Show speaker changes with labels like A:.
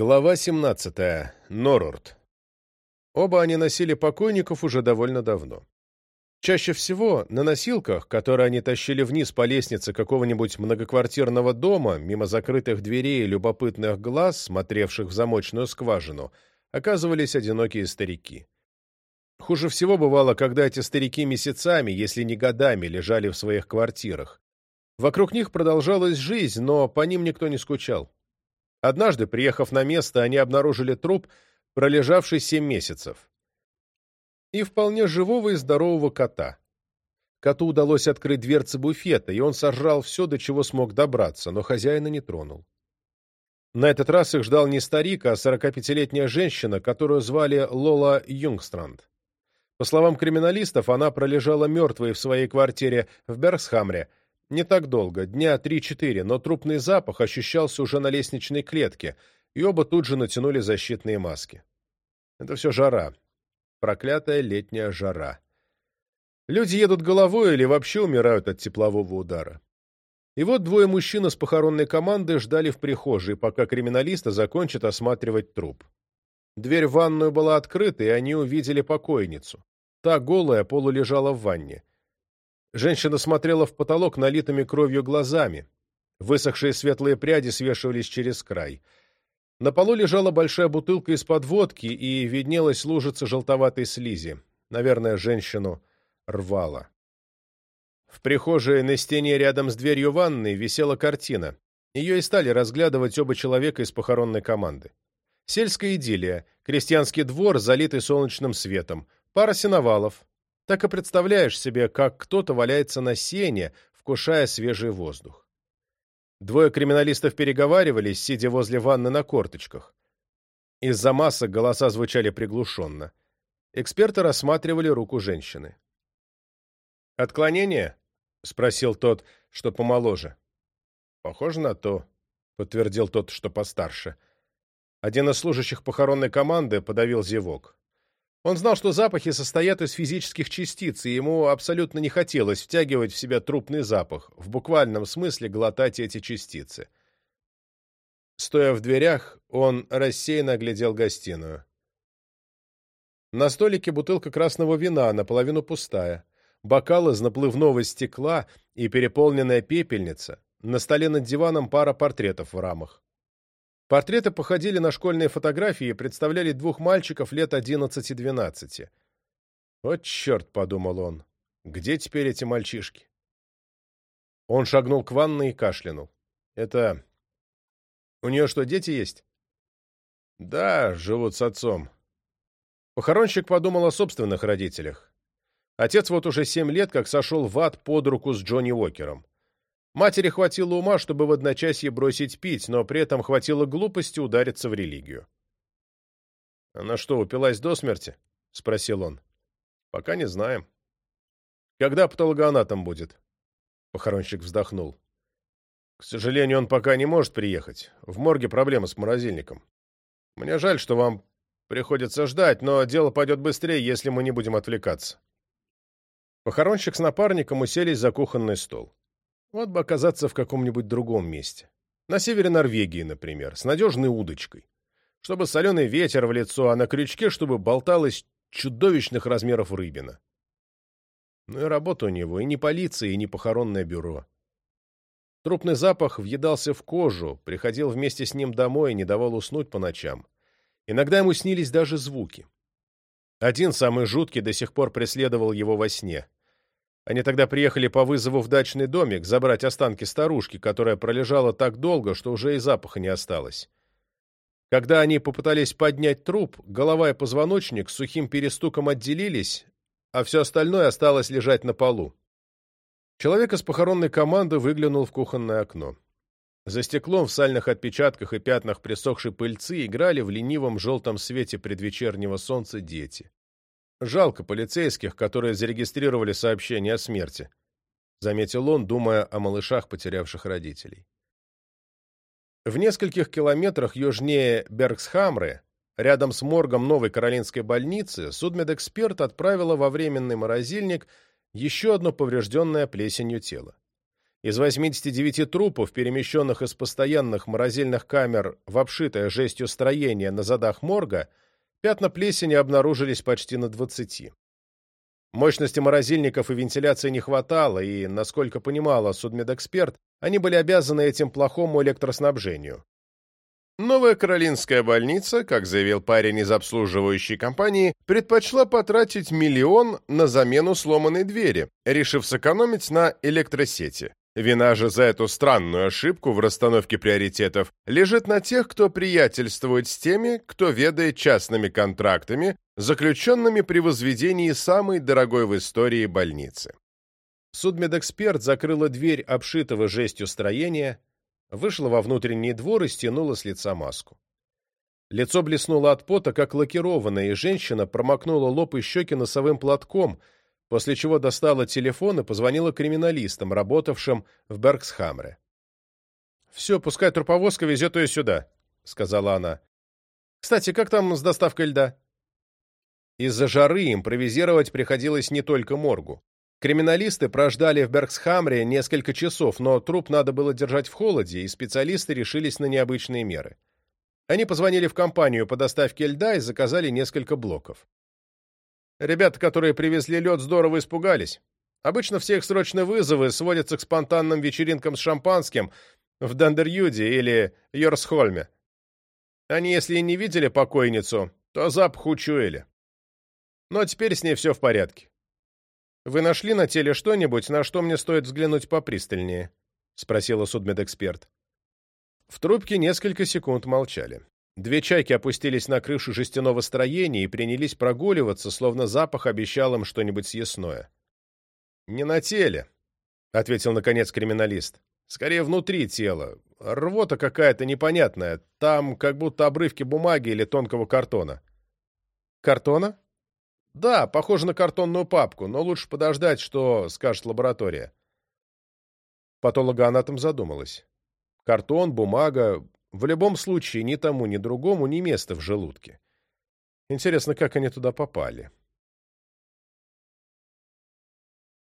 A: Глава 17. Норурт. Оба они носили покойников уже довольно давно. Чаще всего на носилках, которые они тащили вниз по лестнице какого-нибудь многоквартирного дома, мимо закрытых дверей и любопытных глаз, смотревших в замочную скважину, оказывались одинокие старики. Хуже всего бывало, когда эти старики месяцами, если не годами, лежали в своих квартирах. Вокруг них продолжалась жизнь, но по ним никто не скучал. Однажды, приехав на место, они обнаружили труп, пролежавший семь месяцев. И вполне живого и здорового кота. Коту удалось открыть дверцы буфета, и он сожрал все, до чего смог добраться, но хозяина не тронул. На этот раз их ждал не старик, а 45-летняя женщина, которую звали Лола Юнгстранд. По словам криминалистов, она пролежала мертвой в своей квартире в Бергсхамре не так долго, дня три-четыре, но трупный запах ощущался уже на лестничной клетке, и оба тут же натянули защитные маски. Это все жара. Проклятая летняя жара. Люди едут головой или вообще умирают от теплового удара. И вот двое мужчин из похоронной команды ждали в прихожей, пока криминалисты закончат осматривать труп. Дверь в ванную была открыта, и они увидели покойницу. Та голая полулежала в ванне. Женщина смотрела в потолок налитыми кровью глазами. Высохшие светлые пряди свешивались через край. На полу лежала большая бутылка из-под водки, и виднелась лужица желтоватой слизи. Наверное, женщину рвало. В прихожей на стене рядом с дверью ванной висела картина. Ее и стали разглядывать оба человека из похоронной команды. Сельская идиллия, крестьянский двор, залитый солнечным светом, пара сеновалов, так и представляешь себе, как кто-то валяется на сене, вкушая свежий воздух. Двое криминалистов переговаривались, сидя возле ванны на корточках. Из-за масок голоса звучали приглушенно. Эксперты рассматривали руку женщины. «Отклонение?» — спросил тот, что помоложе. «Похоже на то», — подтвердил тот, что постарше. Один из служащих похоронной команды подавил зевок. Он знал, что запахи состоят из физических частиц, и ему абсолютно не хотелось втягивать в себя трупный запах, в буквальном смысле глотать эти частицы. Стоя в дверях, он рассеянно оглядел гостиную. На столике бутылка красного вина, наполовину пустая, бокал из наплывного стекла и переполненная пепельница, на столе над диваном пара портретов в рамах. Портреты походили на школьные фотографии и представляли двух мальчиков лет 11 и 12. «Вот черт!» — подумал он. «Где теперь эти мальчишки?» Он шагнул к ванной и кашлянул. «Это... У нее что, дети есть?» «Да, живут с отцом». Похоронщик подумал о собственных родителях. Отец вот уже семь лет как сошел в ад под руку с Джонни Уокером. Матери хватило ума, чтобы в одночасье бросить пить, но при этом хватило глупости удариться в религию. «Она что, упилась до смерти?» — спросил он. «Пока не знаем». «Когда патологоанатом будет?» Похоронщик вздохнул. «К сожалению, он пока не может приехать. В морге проблема с морозильником. Мне жаль, что вам приходится ждать, но дело пойдет быстрее, если мы не будем отвлекаться». Похоронщик с напарником уселись за кухонный стол. Вот бы оказаться в каком-нибудь другом месте. На севере Норвегии, например, с надежной удочкой. Чтобы соленый ветер в лицо, а на крючке, чтобы болталась чудовищных размеров рыбина. Ну и работа у него, и не полиция, и не похоронное бюро. Трупный запах въедался в кожу, приходил вместе с ним домой и не давал уснуть по ночам. Иногда ему снились даже звуки. Один, самый жуткий, до сих пор преследовал его во сне. Они тогда приехали по вызову в дачный домик забрать останки старушки, которая пролежала так долго, что уже и запаха не осталось. Когда они попытались поднять труп, голова и позвоночник с сухим перестуком отделились, а все остальное осталось лежать на полу. Человек из похоронной команды выглянул в кухонное окно. За стеклом в сальных отпечатках и пятнах присохшей пыльцы играли в ленивом желтом свете предвечернего солнца дети. Жалко полицейских, которые зарегистрировали сообщение о смерти, заметил он, думая о малышах, потерявших родителей. В нескольких километрах южнее Бергсхамры, рядом с моргом Новой Каролинской больницы, судмедэксперт отправила во временный морозильник еще одно поврежденное плесенью тело. Из 89 трупов, перемещенных из постоянных морозильных камер в обшитое жестью строение на задах морга, Пятна плесени обнаружились почти на 20. Мощности морозильников и вентиляции не хватало, и, насколько понимала судмедэксперт, они были обязаны этим плохому электроснабжению. Новая Каролинская больница, как заявил парень из обслуживающей компании, предпочла потратить миллион на замену сломанной двери, решив сэкономить на электросети. Вина же за эту странную ошибку в расстановке приоритетов лежит на тех, кто приятельствует с теми, кто ведает частными контрактами, заключенными при возведении самой дорогой в истории больницы. Судмедэксперт закрыла дверь обшитого жестью строения, вышла во внутренний двор и стянула с лица маску. Лицо блеснуло от пота, как лакированное, и женщина промокнула лоб и щеки носовым платком – после чего достала телефон и позвонила криминалистам, работавшим в Бергсхамре. «Все, пускай труповозка везет ее сюда», — сказала она. «Кстати, как там с доставкой льда?» Из-за жары импровизировать приходилось не только моргу. Криминалисты прождали в Бергсхамре несколько часов, но труп надо было держать в холоде, и специалисты решились на необычные меры. Они позвонили в компанию по доставке льда и заказали несколько блоков. Ребята, которые привезли лед, здорово испугались. Обычно всех срочные вызовы сводятся к спонтанным вечеринкам с шампанским в Дандерюде или Йорсхольме. Они, если и не видели покойницу, то запах учуяли. Но теперь с ней все в порядке. «Вы нашли на теле что-нибудь, на что мне стоит взглянуть попристальнее?» — спросила судмедэксперт. В трубке несколько секунд молчали. Две чайки опустились на крышу жестяного строения и принялись прогуливаться, словно запах обещал им что-нибудь съестное. «Не на теле», — ответил, наконец, криминалист. «Скорее, внутри тела. Рвота какая-то непонятная. Там как будто обрывки бумаги или тонкого картона». «Картона?» «Да, похоже на картонную папку, но лучше подождать, что скажет лаборатория». Патологоанатом задумалась. «Картон, бумага, в любом случае, ни тому, ни другому не место в желудке. Интересно, как они туда попали.